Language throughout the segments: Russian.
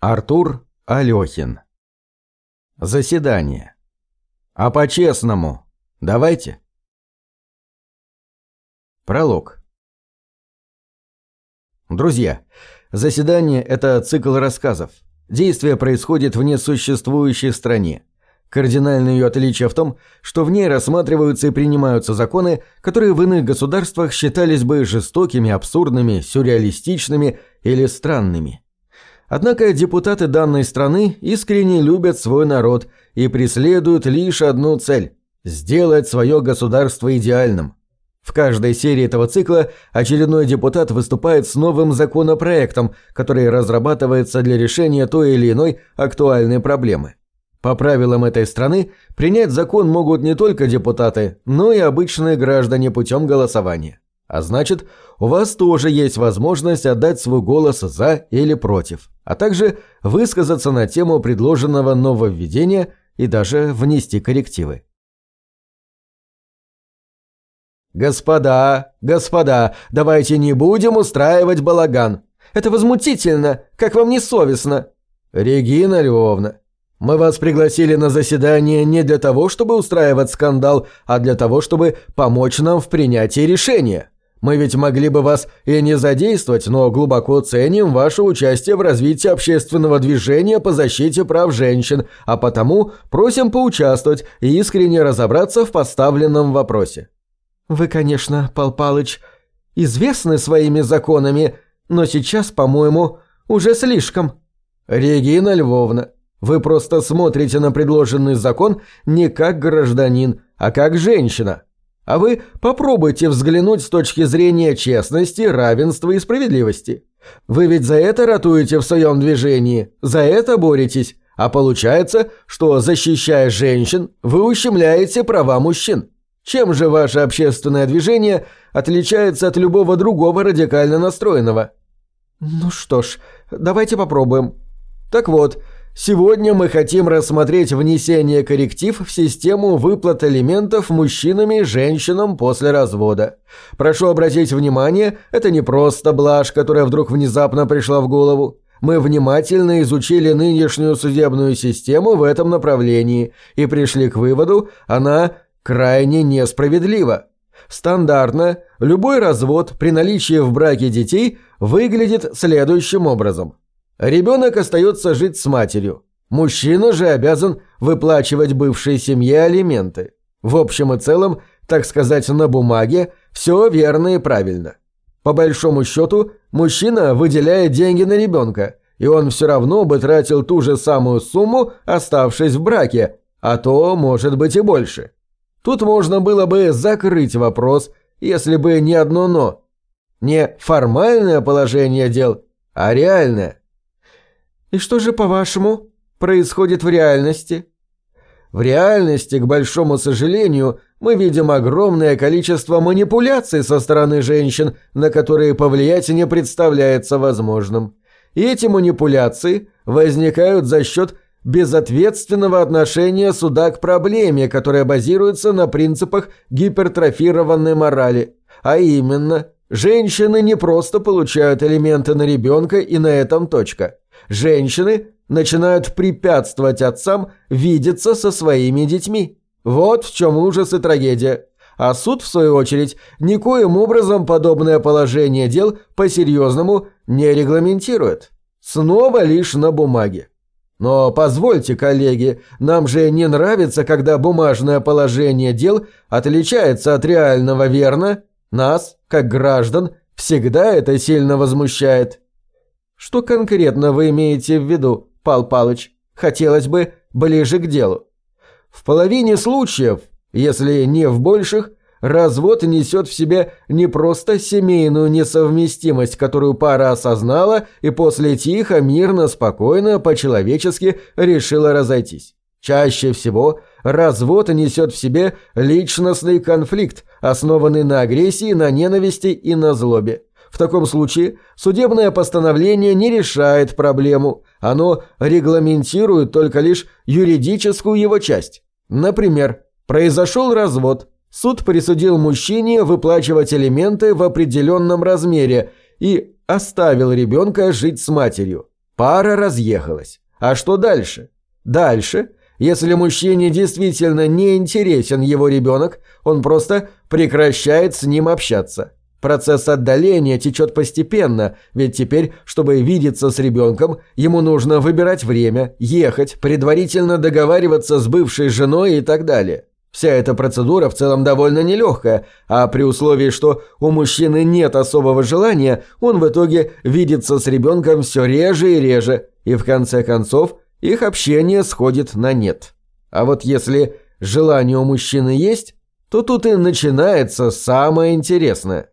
Артур Алёхин. Заседание. А по-честному. Давайте. Пролог. Друзья, заседание – это цикл рассказов. Действие происходит в несуществующей стране. Кардинальное ее отличие в том, что в ней рассматриваются и принимаются законы, которые в иных государствах считались бы жестокими, абсурдными, сюрреалистичными или странными. Однако депутаты данной страны искренне любят свой народ и преследуют лишь одну цель – сделать свое государство идеальным. В каждой серии этого цикла очередной депутат выступает с новым законопроектом, который разрабатывается для решения той или иной актуальной проблемы. По правилам этой страны принять закон могут не только депутаты, но и обычные граждане путем голосования. А значит, у вас тоже есть возможность отдать свой голос «за» или «против», а также высказаться на тему предложенного нововведения и даже внести коррективы. «Господа, господа, давайте не будем устраивать балаган. Это возмутительно, как вам не совестно?» «Регина Львовна, мы вас пригласили на заседание не для того, чтобы устраивать скандал, а для того, чтобы помочь нам в принятии решения». Мы ведь могли бы вас и не задействовать, но глубоко ценим ваше участие в развитии общественного движения по защите прав женщин, а потому просим поучаствовать и искренне разобраться в поставленном вопросе». «Вы, конечно, Пал Палыч, известны своими законами, но сейчас, по-моему, уже слишком». «Регина Львовна, вы просто смотрите на предложенный закон не как гражданин, а как женщина». А вы попробуйте взглянуть с точки зрения честности, равенства и справедливости. Вы ведь за это ратуете в своем движении, за это боретесь, а получается, что, защищая женщин, вы ущемляете права мужчин. Чем же ваше общественное движение отличается от любого другого радикально настроенного? Ну что ж, давайте попробуем. Так вот, Сегодня мы хотим рассмотреть внесение корректив в систему выплат алиментов мужчинами и женщинам после развода. Прошу обратить внимание, это не просто блажь, которая вдруг внезапно пришла в голову. Мы внимательно изучили нынешнюю судебную систему в этом направлении и пришли к выводу, она крайне несправедлива. Стандартно любой развод при наличии в браке детей выглядит следующим образом – Ребенок остается жить с матерью. Мужчина же обязан выплачивать бывшей семье алименты. В общем и целом, так сказать, на бумаге, все верно и правильно. По большому счету, мужчина выделяет деньги на ребенка, и он все равно бы тратил ту же самую сумму, оставшись в браке, а то, может быть, и больше. Тут можно было бы закрыть вопрос, если бы не одно «но». Не формальное положение дел, а реальное. И что же, по-вашему, происходит в реальности? В реальности, к большому сожалению, мы видим огромное количество манипуляций со стороны женщин, на которые повлиять не представляется возможным. И эти манипуляции возникают за счет безответственного отношения суда к проблеме, которая базируется на принципах гипертрофированной морали. А именно, женщины не просто получают элементы на ребенка и на этом точка – Женщины начинают препятствовать отцам видеться со своими детьми. Вот в чем ужас и трагедия. А суд, в свою очередь, никоим образом подобное положение дел по-серьезному не регламентирует. Снова лишь на бумаге. Но позвольте, коллеги, нам же не нравится, когда бумажное положение дел отличается от реального, верно? Нас, как граждан, всегда это сильно возмущает. Что конкретно вы имеете в виду, Пал Палыч? Хотелось бы ближе к делу. В половине случаев, если не в больших, развод несет в себе не просто семейную несовместимость, которую пара осознала и после тихо, мирно, спокойно, по-человечески решила разойтись. Чаще всего развод несет в себе личностный конфликт, основанный на агрессии, на ненависти и на злобе. В таком случае судебное постановление не решает проблему, оно регламентирует только лишь юридическую его часть. Например, произошел развод, суд присудил мужчине выплачивать элементы в определенном размере и оставил ребенка жить с матерью. Пара разъехалась. А что дальше? Дальше, если мужчине действительно не интересен его ребенок, он просто прекращает с ним общаться. Процесс отдаления течет постепенно, ведь теперь, чтобы видеться с ребенком, ему нужно выбирать время, ехать, предварительно договариваться с бывшей женой и так далее. Вся эта процедура в целом довольно нелегкая, а при условии, что у мужчины нет особого желания, он в итоге видится с ребенком все реже и реже, и в конце концов их общение сходит на нет. А вот если желание у мужчины есть, то тут и начинается самое интересное.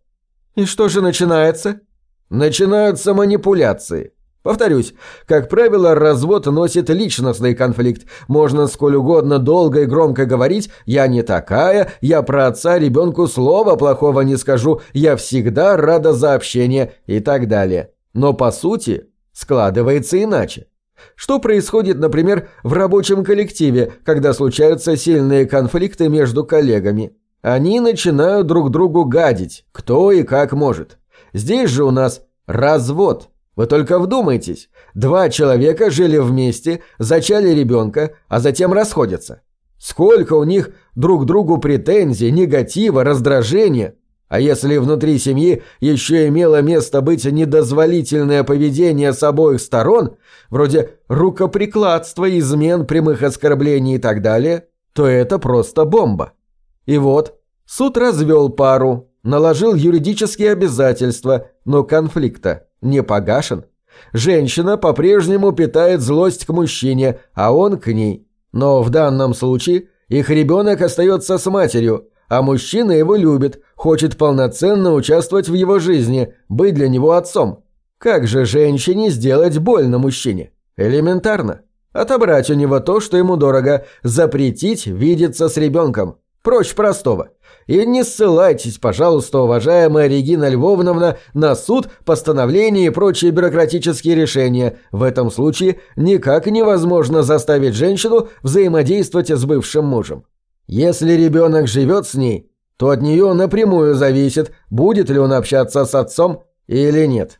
И что же начинается? Начинаются манипуляции. Повторюсь, как правило, развод носит личностный конфликт. Можно сколь угодно долго и громко говорить «я не такая», «я про отца ребенку слова плохого не скажу», «я всегда рада за общение» и так далее. Но по сути складывается иначе. Что происходит, например, в рабочем коллективе, когда случаются сильные конфликты между коллегами? Они начинают друг другу гадить, кто и как может. Здесь же у нас развод. Вы только вдумайтесь. Два человека жили вместе, зачали ребенка, а затем расходятся. Сколько у них друг другу претензий, негатива, раздражения. А если внутри семьи еще имело место быть недозволительное поведение с обоих сторон, вроде рукоприкладства, измен, прямых оскорблений и так далее, то это просто бомба. И вот, суд развел пару, наложил юридические обязательства, но конфликта не погашен. Женщина по-прежнему питает злость к мужчине, а он к ней. Но в данном случае их ребенок остается с матерью, а мужчина его любит, хочет полноценно участвовать в его жизни, быть для него отцом. Как же женщине сделать больно мужчине? Элементарно. Отобрать у него то, что ему дорого, запретить видеться с ребенком. Проще простого. И не ссылайтесь, пожалуйста, уважаемая Регина Львовновна, на суд, постановление и прочие бюрократические решения. В этом случае никак невозможно заставить женщину взаимодействовать с бывшим мужем. Если ребенок живет с ней, то от нее напрямую зависит, будет ли он общаться с отцом или нет.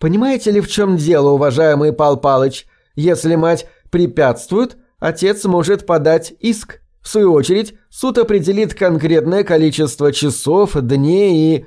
Понимаете ли, в чем дело, уважаемый Пал Палыч? Если мать препятствует, отец может подать иск. В свою очередь, суд определит конкретное количество часов, дней и...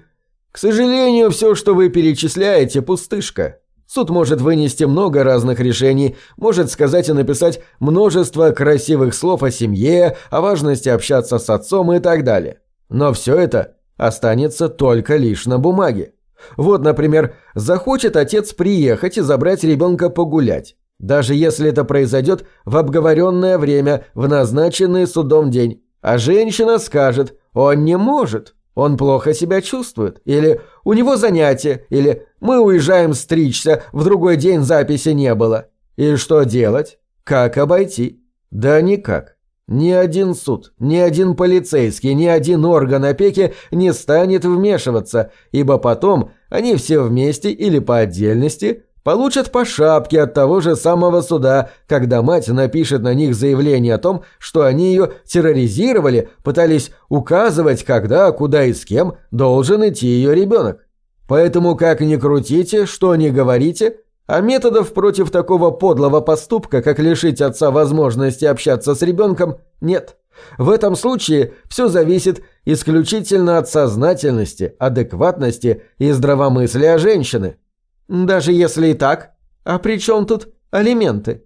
К сожалению, все, что вы перечисляете, пустышка. Суд может вынести много разных решений, может сказать и написать множество красивых слов о семье, о важности общаться с отцом и так далее. Но все это останется только лишь на бумаге. Вот, например, захочет отец приехать и забрать ребенка погулять. Даже если это произойдет в обговоренное время, в назначенный судом день. А женщина скажет «он не может», «он плохо себя чувствует», или «у него занятие», или «мы уезжаем стричься, в другой день записи не было». И что делать? Как обойти? Да никак. Ни один суд, ни один полицейский, ни один орган опеки не станет вмешиваться, ибо потом они все вместе или по отдельности Получат по шапке от того же самого суда, когда мать напишет на них заявление о том, что они ее терроризировали, пытались указывать, когда, куда и с кем должен идти ее ребенок. Поэтому как ни крутите, что ни говорите, а методов против такого подлого поступка, как лишить отца возможности общаться с ребенком, нет. В этом случае все зависит исключительно от сознательности, адекватности и здравомыслия женщины. Даже если и так. А при чем тут алименты?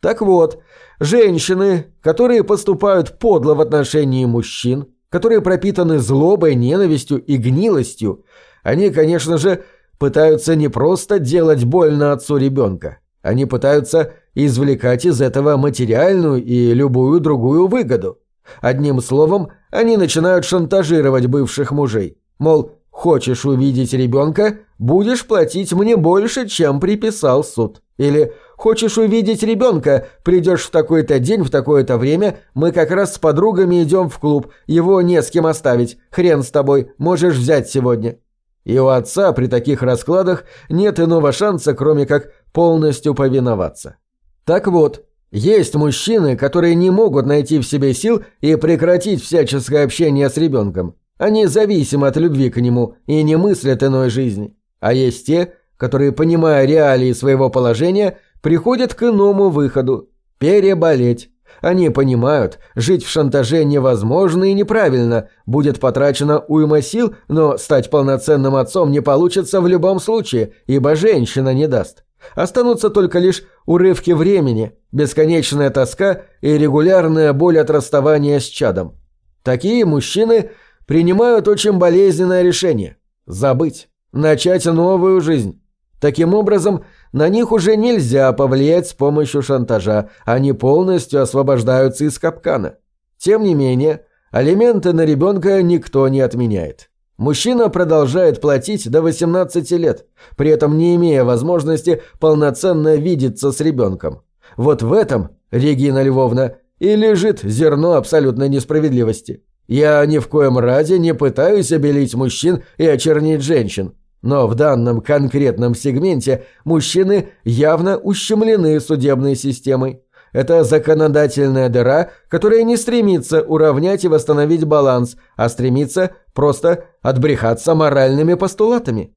Так вот, женщины, которые поступают подло в отношении мужчин, которые пропитаны злобой, ненавистью и гнилостью, они, конечно же, пытаются не просто делать больно отцу ребенка. Они пытаются извлекать из этого материальную и любую другую выгоду. Одним словом, они начинают шантажировать бывших мужей. Мол, Хочешь увидеть ребенка, будешь платить мне больше, чем приписал суд. Или хочешь увидеть ребенка, придешь в такой-то день, в такое-то время, мы как раз с подругами идем в клуб, его не с кем оставить, хрен с тобой, можешь взять сегодня. И у отца при таких раскладах нет иного шанса, кроме как полностью повиноваться. Так вот, есть мужчины, которые не могут найти в себе сил и прекратить всяческое общение с ребенком. Они зависимы от любви к нему и не мыслят иной жизни. А есть те, которые, понимая реалии своего положения, приходят к иному выходу – переболеть. Они понимают, жить в шантаже невозможно и неправильно, будет потрачено уйма сил, но стать полноценным отцом не получится в любом случае, ибо женщина не даст. Останутся только лишь урывки времени, бесконечная тоска и регулярная боль от расставания с чадом. Такие мужчины принимают очень болезненное решение – забыть, начать новую жизнь. Таким образом, на них уже нельзя повлиять с помощью шантажа, они полностью освобождаются из капкана. Тем не менее, алименты на ребенка никто не отменяет. Мужчина продолжает платить до 18 лет, при этом не имея возможности полноценно видеться с ребенком. Вот в этом, Регина Львовна, и лежит зерно абсолютной несправедливости. Я ни в коем разе не пытаюсь обелить мужчин и очернить женщин. Но в данном конкретном сегменте мужчины явно ущемлены судебной системой. Это законодательная дыра, которая не стремится уравнять и восстановить баланс, а стремится просто отбрехаться моральными постулатами.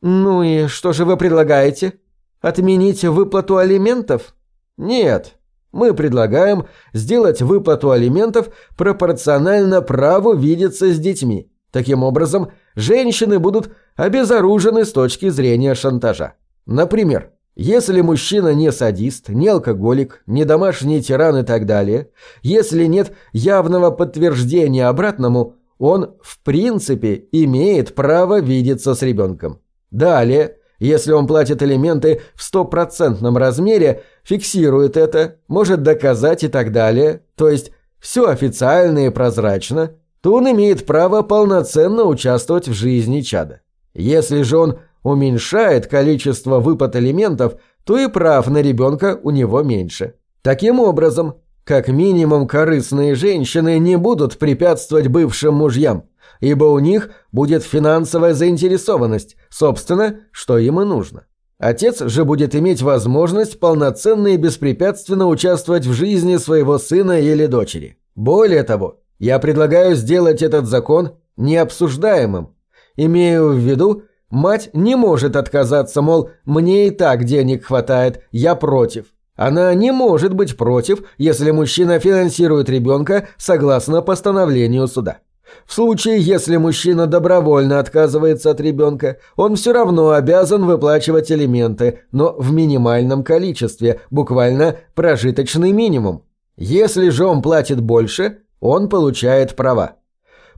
«Ну и что же вы предлагаете? Отменить выплату алиментов?» «Нет. Мы предлагаем сделать выплату алиментов пропорционально праву видеться с детьми. Таким образом, женщины будут обезоружены с точки зрения шантажа. Например, если мужчина не садист, не алкоголик, не домашний тиран и так далее, если нет явного подтверждения обратному, он в принципе имеет право видеться с ребенком. Далее, если он платит элементы в стопроцентном размере, фиксирует это, может доказать и так далее, то есть все официально и прозрачно, то он имеет право полноценно участвовать в жизни чада. Если же он уменьшает количество выпад элементов, то и прав на ребенка у него меньше. Таким образом, как минимум корыстные женщины не будут препятствовать бывшим мужьям, ибо у них будет финансовая заинтересованность, собственно, что им и нужно. Отец же будет иметь возможность полноценно и беспрепятственно участвовать в жизни своего сына или дочери. Более того, я предлагаю сделать этот закон необсуждаемым. Имею в виду, мать не может отказаться, мол, мне и так денег хватает, я против. Она не может быть против, если мужчина финансирует ребенка согласно постановлению суда. В случае, если мужчина добровольно отказывается от ребенка, он все равно обязан выплачивать элементы, но в минимальном количестве, буквально прожиточный минимум. Если же он платит больше, он получает права.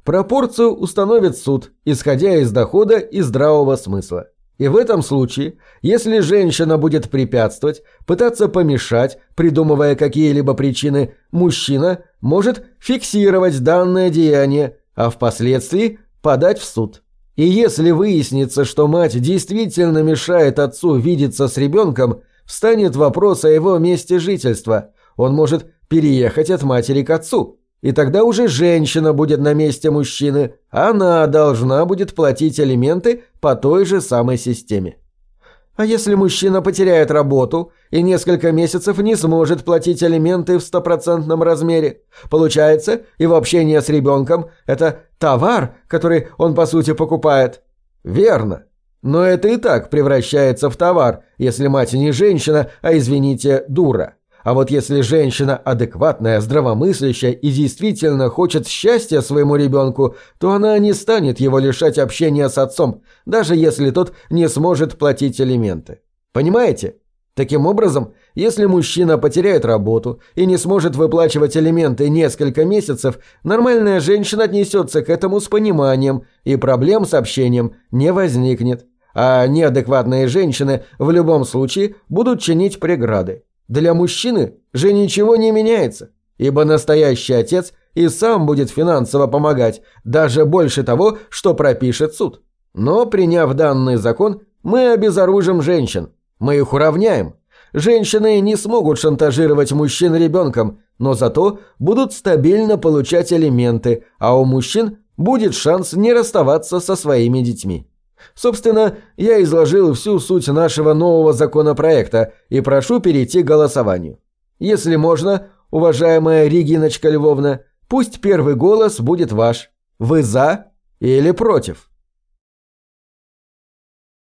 Пропорцию установит суд, исходя из дохода и здравого смысла. И в этом случае, если женщина будет препятствовать, пытаться помешать, придумывая какие-либо причины, мужчина может фиксировать данное деяние, а впоследствии подать в суд. И если выяснится, что мать действительно мешает отцу видеться с ребенком, встанет вопрос о его месте жительства. Он может переехать от матери к отцу. И тогда уже женщина будет на месте мужчины, она должна будет платить алименты по той же самой системе. А если мужчина потеряет работу и несколько месяцев не сможет платить алименты в стопроцентном размере? Получается, его общение с ребенком – это товар, который он по сути покупает? Верно. Но это и так превращается в товар, если мать не женщина, а, извините, дура. А вот если женщина адекватная, здравомыслящая и действительно хочет счастья своему ребенку, то она не станет его лишать общения с отцом, даже если тот не сможет платить алименты. Понимаете? Таким образом, если мужчина потеряет работу и не сможет выплачивать алименты несколько месяцев, нормальная женщина отнесется к этому с пониманием, и проблем с общением не возникнет. А неадекватные женщины в любом случае будут чинить преграды. Для мужчины же ничего не меняется, ибо настоящий отец и сам будет финансово помогать, даже больше того, что пропишет суд. Но, приняв данный закон, мы обезоружим женщин, мы их уравняем. Женщины не смогут шантажировать мужчин ребенком, но зато будут стабильно получать алименты, а у мужчин будет шанс не расставаться со своими детьми. Собственно, я изложил всю суть нашего нового законопроекта и прошу перейти к голосованию. Если можно, уважаемая Региночка Львовна, пусть первый голос будет ваш. Вы за или против?